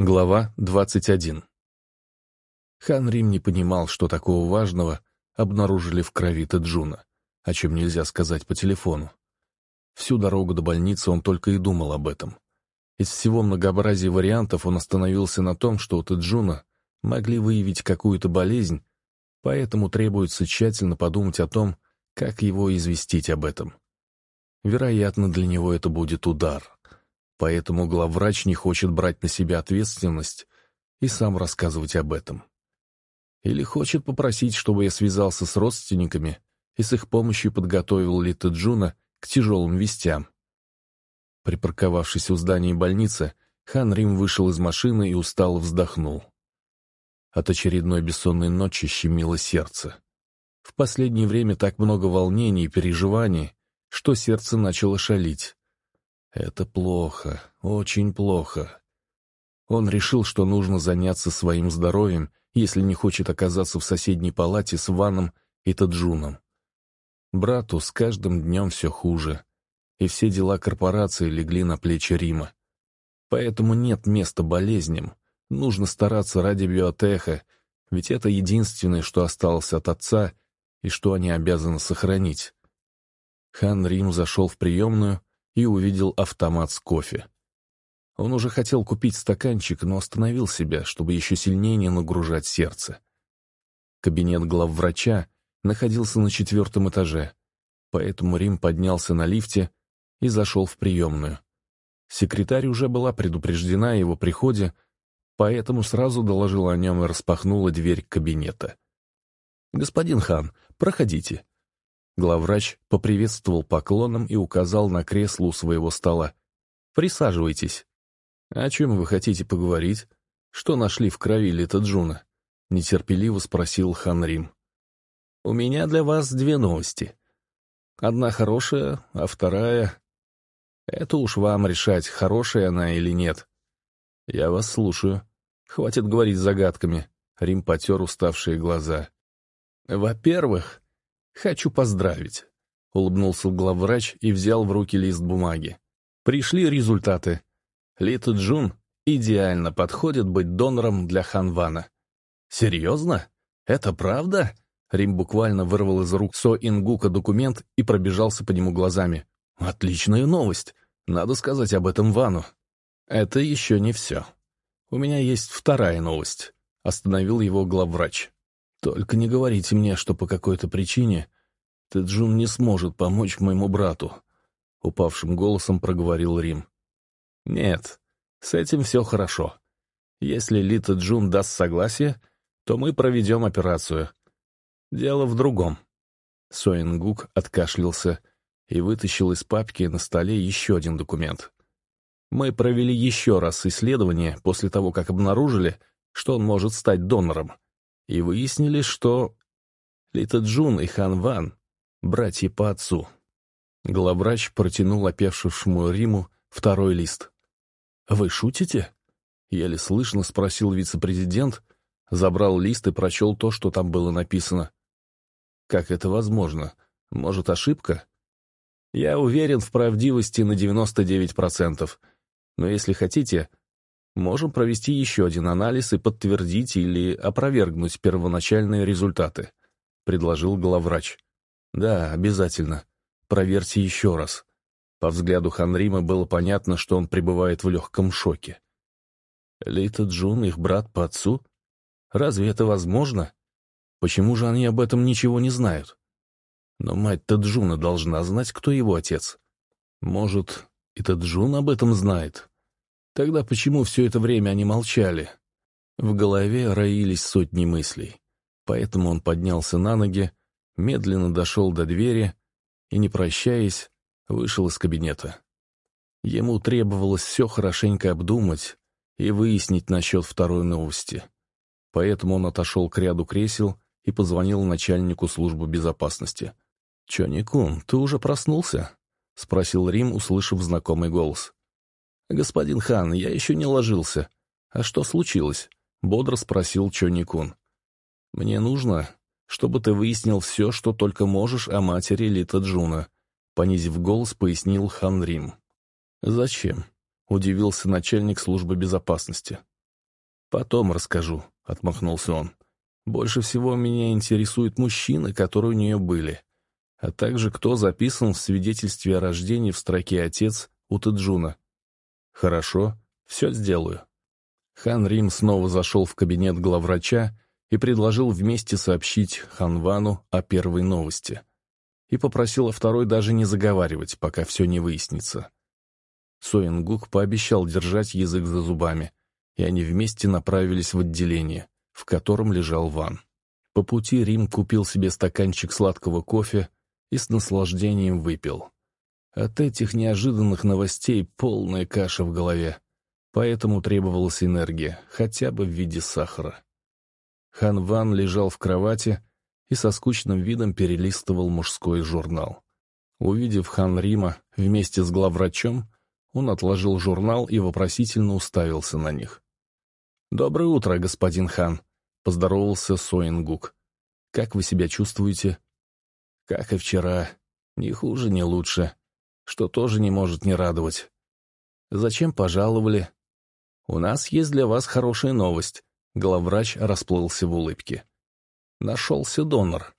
Глава 21 Хан Рим не понимал, что такого важного обнаружили в крови Теджуна, о чем нельзя сказать по телефону. Всю дорогу до больницы он только и думал об этом. Из всего многообразия вариантов он остановился на том, что у Теджуна могли выявить какую-то болезнь, поэтому требуется тщательно подумать о том, как его известить об этом. Вероятно, для него это будет удар — Поэтому главврач не хочет брать на себя ответственность и сам рассказывать об этом. Или хочет попросить, чтобы я связался с родственниками и с их помощью подготовил Лита Джуна к тяжелым вестям. Припарковавшись у здания больницы, Хан Рим вышел из машины и устало вздохнул. От очередной бессонной ночи щемило сердце. В последнее время так много волнений и переживаний, что сердце начало шалить. Это плохо, очень плохо. Он решил, что нужно заняться своим здоровьем, если не хочет оказаться в соседней палате с Ваном и Таджуном. Брату с каждым днем все хуже, и все дела корпорации легли на плечи Рима. Поэтому нет места болезням, нужно стараться ради биотеха, ведь это единственное, что осталось от отца и что они обязаны сохранить. Хан Рим зашел в приемную, и увидел автомат с кофе. Он уже хотел купить стаканчик, но остановил себя, чтобы еще сильнее не нагружать сердце. Кабинет главврача находился на четвертом этаже, поэтому Рим поднялся на лифте и зашел в приемную. Секретарь уже была предупреждена о его приходе, поэтому сразу доложила о нем и распахнула дверь кабинета. «Господин хан, проходите. Главврач поприветствовал поклоном и указал на кресло у своего стола. «Присаживайтесь». «О чем вы хотите поговорить? Что нашли в крови Лита Джуна?» — нетерпеливо спросил Хан Рим. «У меня для вас две новости. Одна хорошая, а вторая... Это уж вам решать, хорошая она или нет. Я вас слушаю. Хватит говорить загадками». Рим потер уставшие глаза. «Во-первых, «Хочу поздравить», — улыбнулся главврач и взял в руки лист бумаги. «Пришли результаты. Лита Джун идеально подходит быть донором для Ханвана». «Серьезно? Это правда?» Рим буквально вырвал из рук Со Ингука документ и пробежался по нему глазами. «Отличная новость. Надо сказать об этом Вану». «Это еще не все. У меня есть вторая новость», — остановил его главврач. Только не говорите мне, что по какой-то причине Тэджун не сможет помочь моему брату», — упавшим голосом проговорил Рим. «Нет, с этим все хорошо. Если Ли Тэджун даст согласие, то мы проведем операцию. Дело в другом». Соингук откашлялся и вытащил из папки на столе еще один документ. «Мы провели еще раз исследование после того, как обнаружили, что он может стать донором и выяснили, что Лита Джун и Хан Ван — братья по отцу. Главврач протянул опешившему Риму второй лист. «Вы шутите?» — еле слышно спросил вице-президент, забрал лист и прочел то, что там было написано. «Как это возможно? Может, ошибка?» «Я уверен в правдивости на 99%, но если хотите, Можем провести еще один анализ и подтвердить или опровергнуть первоначальные результаты», — предложил главврач. «Да, обязательно. Проверьте еще раз». По взгляду Ханрима было понятно, что он пребывает в легком шоке. Лита Джун, их брат по отцу? Разве это возможно? Почему же они об этом ничего не знают? Но мать Таджуна должна знать, кто его отец. Может, и Таджун об этом знает, Тогда почему все это время они молчали? В голове роились сотни мыслей. Поэтому он поднялся на ноги, медленно дошел до двери и, не прощаясь, вышел из кабинета. Ему требовалось все хорошенько обдумать и выяснить насчет второй новости. Поэтому он отошел к ряду кресел и позвонил начальнику службы безопасности. «Чони-кун, ты уже проснулся?» — спросил Рим, услышав знакомый голос. «Господин хан, я еще не ложился. А что случилось?» — бодро спросил Чоникун. «Мне нужно, чтобы ты выяснил все, что только можешь о матери Лита Джуна», — понизив голос, пояснил хан Рим. «Зачем?» — удивился начальник службы безопасности. «Потом расскажу», — отмахнулся он. «Больше всего меня интересуют мужчины, которые у нее были, а также кто записан в свидетельстве о рождении в строке «Отец» у Таджуна». «Хорошо, все сделаю». Хан Рим снова зашел в кабинет главврача и предложил вместе сообщить Ханвану о первой новости. И попросил о второй даже не заговаривать, пока все не выяснится. Соингук пообещал держать язык за зубами, и они вместе направились в отделение, в котором лежал Ван. По пути Рим купил себе стаканчик сладкого кофе и с наслаждением выпил. От этих неожиданных новостей полная каша в голове, поэтому требовалась энергия, хотя бы в виде сахара. Хан Ван лежал в кровати и со скучным видом перелистывал мужской журнал. Увидев Хан Рима вместе с главврачом, он отложил журнал и вопросительно уставился на них. «Доброе утро, господин Хан», — поздоровался Соингук. «Как вы себя чувствуете?» «Как и вчера. Ни хуже, ни лучше. Что тоже не может не радовать. Зачем пожаловали?» «У нас есть для вас хорошая новость», — главврач расплылся в улыбке. «Нашелся донор».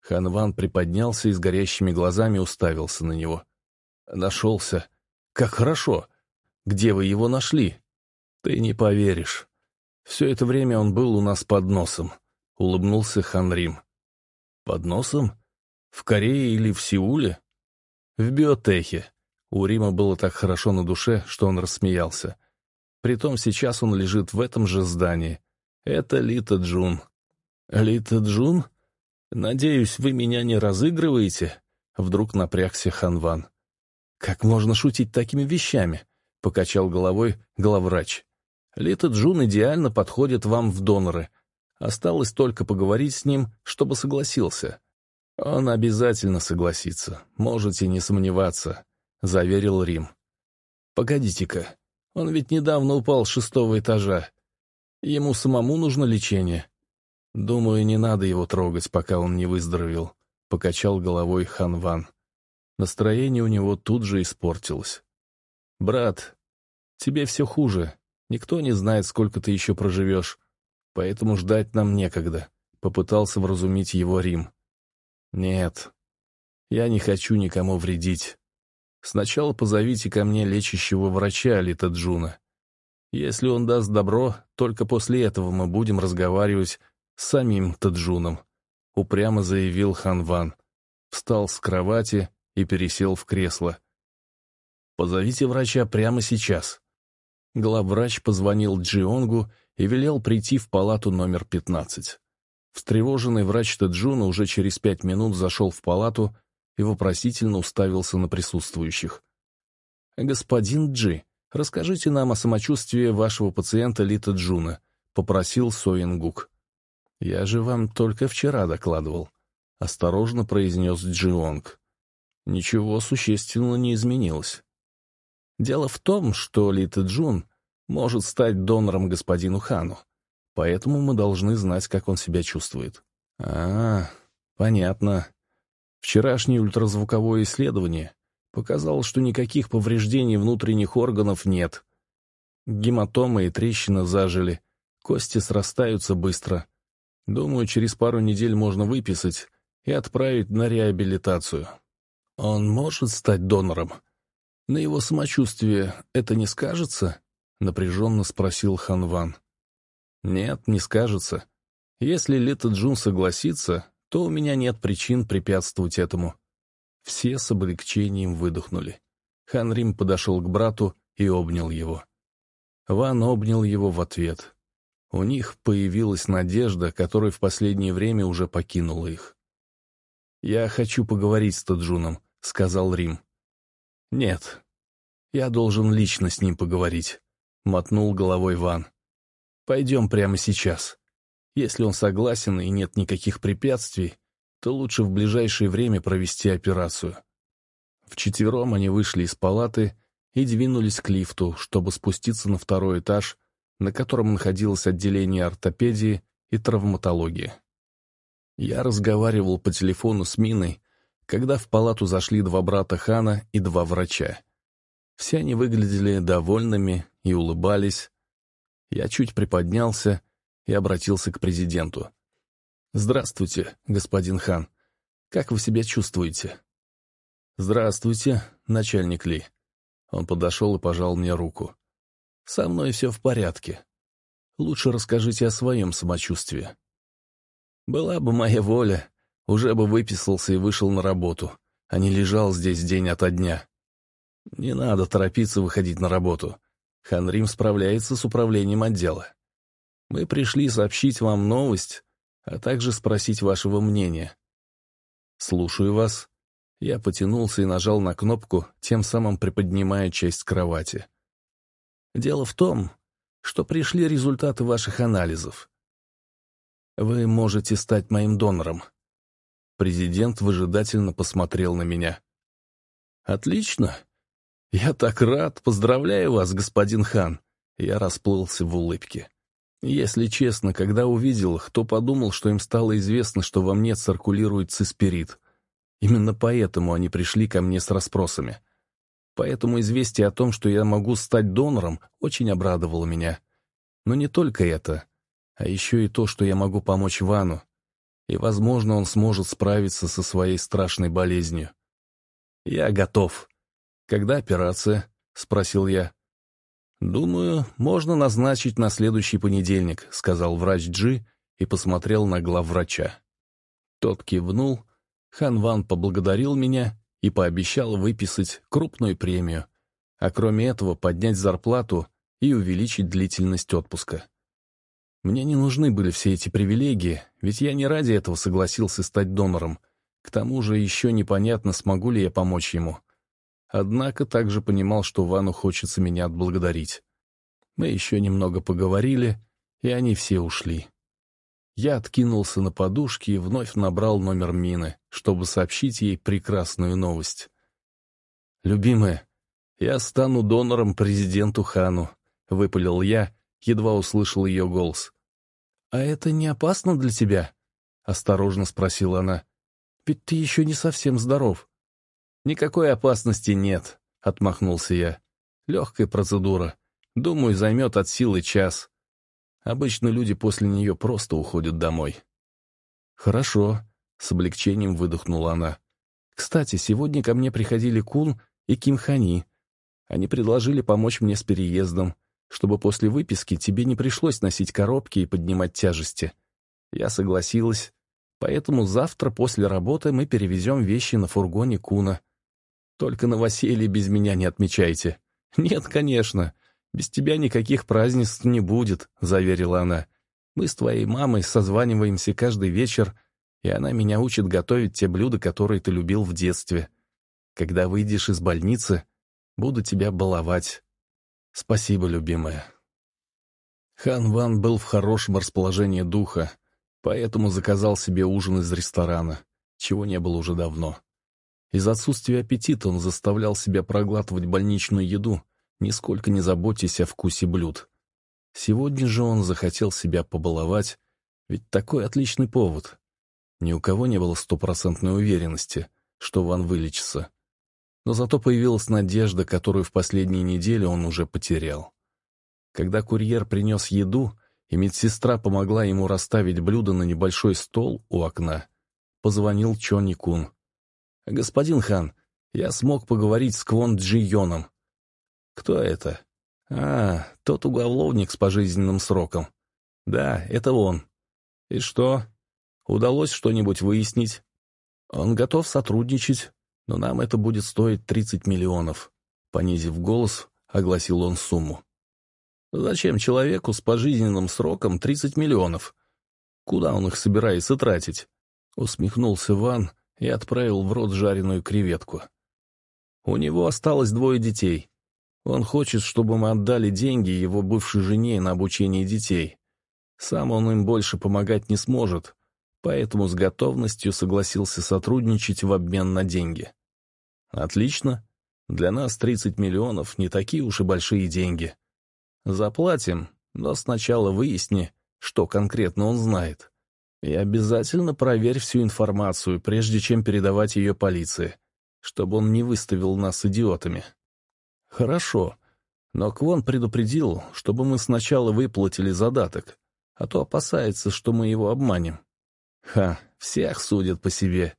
Ханван приподнялся и с горящими глазами уставился на него. «Нашелся. Как хорошо. Где вы его нашли?» «Ты не поверишь. Все это время он был у нас под носом», — улыбнулся Ханрим. «Под носом? В Корее или в Сеуле?» «В биотехе». У Рима было так хорошо на душе, что он рассмеялся. Притом сейчас он лежит в этом же здании. Это Лита Джун. «Лита Джун? Надеюсь, вы меня не разыгрываете?» Вдруг напрягся Ханван. «Как можно шутить такими вещами?» — покачал головой главврач. Лита Джун идеально подходит вам в доноры. Осталось только поговорить с ним, чтобы согласился. Он обязательно согласится, можете не сомневаться, — заверил Рим. Погодите-ка, он ведь недавно упал с шестого этажа. Ему самому нужно лечение. Думаю, не надо его трогать, пока он не выздоровел, — покачал головой Хан Ван. Настроение у него тут же испортилось. «Брат, тебе все хуже», Никто не знает, сколько ты еще проживешь, поэтому ждать нам некогда», — попытался вразумить его Рим. «Нет, я не хочу никому вредить. Сначала позовите ко мне лечащего врача Ли Тэджуна. Если он даст добро, только после этого мы будем разговаривать с самим Тэджуном», — упрямо заявил Хан Ван. Встал с кровати и пересел в кресло. «Позовите врача прямо сейчас», Главврач позвонил Джионгу и велел прийти в палату номер 15. Встревоженный врач Тэджуна уже через пять минут зашел в палату и вопросительно уставился на присутствующих. «Господин Джи, расскажите нам о самочувствии вашего пациента Ли Тэджуна», — попросил Соингук. «Я же вам только вчера докладывал», — осторожно произнес Джионг. «Ничего существенно не изменилось. Дело в том, что Лита Джун может стать донором господину Хану, поэтому мы должны знать, как он себя чувствует. А, понятно. Вчерашнее ультразвуковое исследование показало, что никаких повреждений внутренних органов нет. Гематомы и трещины зажили, кости срастаются быстро. Думаю, через пару недель можно выписать и отправить на реабилитацию. Он может стать донором? На его самочувствие это не скажется? Напряженно спросил Ханван. Нет, не скажется. Если Лита Джун согласится, то у меня нет причин препятствовать этому. Все с облегчением выдохнули. Хан Рим подошел к брату и обнял его. Ван обнял его в ответ. У них появилась надежда, которая в последнее время уже покинула их. «Я хочу поговорить с Таджуном», — сказал Рим. «Нет, я должен лично с ним поговорить», — мотнул головой Ван. «Пойдем прямо сейчас. Если он согласен и нет никаких препятствий, то лучше в ближайшее время провести операцию». Вчетвером они вышли из палаты и двинулись к лифту, чтобы спуститься на второй этаж, на котором находилось отделение ортопедии и травматологии. Я разговаривал по телефону с Миной, когда в палату зашли два брата Хана и два врача. Все они выглядели довольными и улыбались. Я чуть приподнялся и обратился к президенту. «Здравствуйте, господин хан. Как вы себя чувствуете?» «Здравствуйте, начальник Ли». Он подошел и пожал мне руку. «Со мной все в порядке. Лучше расскажите о своем самочувствии». «Была бы моя воля, уже бы выписался и вышел на работу, а не лежал здесь день ото дня. Не надо торопиться выходить на работу. Ханрим справляется с управлением отдела. Мы пришли сообщить вам новость, а также спросить вашего мнения. Слушаю вас. Я потянулся и нажал на кнопку, тем самым приподнимая часть кровати. Дело в том, что пришли результаты ваших анализов. Вы можете стать моим донором. Президент выжидательно посмотрел на меня. «Отлично. Я так рад. Поздравляю вас, господин хан». Я расплылся в улыбке. Если честно, когда увидел их, то подумал, что им стало известно, что во мне циркулирует циспирит. Именно поэтому они пришли ко мне с расспросами. Поэтому известие о том, что я могу стать донором, очень обрадовало меня. Но не только это, а еще и то, что я могу помочь Вану, и, возможно, он сможет справиться со своей страшной болезнью. «Я готов. Когда операция?» — спросил я. «Думаю, можно назначить на следующий понедельник», — сказал врач Джи и посмотрел на главврача. Тот кивнул, Хан Ван поблагодарил меня и пообещал выписать крупную премию, а кроме этого поднять зарплату и увеличить длительность отпуска. Мне не нужны были все эти привилегии, ведь я не ради этого согласился стать донором. К тому же еще непонятно, смогу ли я помочь ему. Однако также понимал, что Вану хочется меня отблагодарить. Мы еще немного поговорили, и они все ушли. Я откинулся на подушке и вновь набрал номер Мины, чтобы сообщить ей прекрасную новость. «Любимая, я стану донором президенту Хану», — выпалил я, едва услышал ее голос. «А это не опасно для тебя?» — осторожно спросила она. «Ведь ты еще не совсем здоров». «Никакой опасности нет», — отмахнулся я. «Легкая процедура. Думаю, займет от силы час. Обычно люди после нее просто уходят домой». «Хорошо», — с облегчением выдохнула она. «Кстати, сегодня ко мне приходили Кун и Ким Хани. Они предложили помочь мне с переездом чтобы после выписки тебе не пришлось носить коробки и поднимать тяжести. Я согласилась, поэтому завтра после работы мы перевезем вещи на фургоне Куна. Только новоселье без меня не отмечайте. Нет, конечно, без тебя никаких празднеств не будет, заверила она. Мы с твоей мамой созваниваемся каждый вечер, и она меня учит готовить те блюда, которые ты любил в детстве. Когда выйдешь из больницы, буду тебя баловать. «Спасибо, любимая». Хан Ван был в хорошем расположении духа, поэтому заказал себе ужин из ресторана, чего не было уже давно. Из отсутствия аппетита он заставлял себя проглатывать больничную еду, нисколько не заботясь о вкусе блюд. Сегодня же он захотел себя побаловать, ведь такой отличный повод. Ни у кого не было стопроцентной уверенности, что Ван вылечится но зато появилась надежда, которую в последние недели он уже потерял. Когда курьер принес еду, и медсестра помогла ему расставить блюдо на небольшой стол у окна, позвонил Чонни Кун. «Господин Хан, я смог поговорить с Квон Джи Йоном». «Кто это?» «А, тот уголовник с пожизненным сроком». «Да, это он». «И что? Удалось что-нибудь выяснить?» «Он готов сотрудничать но нам это будет стоить 30 миллионов. Понизив голос, огласил он сумму. Зачем человеку с пожизненным сроком 30 миллионов? Куда он их собирается тратить? Усмехнулся Ван и отправил в рот жареную креветку. У него осталось двое детей. Он хочет, чтобы мы отдали деньги его бывшей жене на обучение детей. Сам он им больше помогать не сможет, поэтому с готовностью согласился сотрудничать в обмен на деньги. Отлично. Для нас 30 миллионов не такие уж и большие деньги. Заплатим, но сначала выясни, что конкретно он знает. И обязательно проверь всю информацию, прежде чем передавать ее полиции, чтобы он не выставил нас идиотами. Хорошо. Но Квон предупредил, чтобы мы сначала выплатили задаток, а то опасается, что мы его обманем. Ха, всех судят по себе.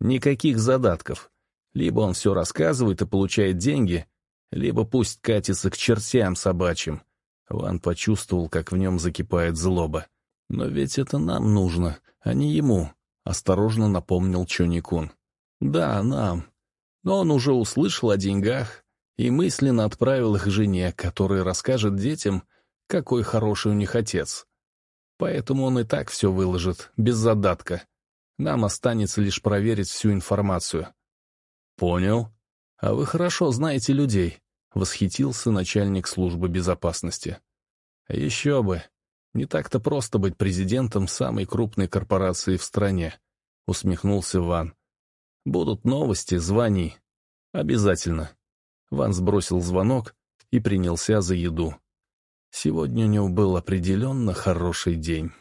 Никаких задатков. Либо он все рассказывает и получает деньги, либо пусть катится к чертям собачьим. Ван почувствовал, как в нем закипает злоба. «Но ведь это нам нужно, а не ему», — осторожно напомнил Чоникун. «Да, нам. Но он уже услышал о деньгах и мысленно отправил их жене, которая расскажет детям, какой хороший у них отец. Поэтому он и так все выложит, без задатка. Нам останется лишь проверить всю информацию». «Понял. А вы хорошо знаете людей», — восхитился начальник службы безопасности. «Еще бы. Не так-то просто быть президентом самой крупной корпорации в стране», — усмехнулся Ван. «Будут новости, звони. Обязательно». Ван сбросил звонок и принялся за еду. Сегодня у него был определенно хороший день.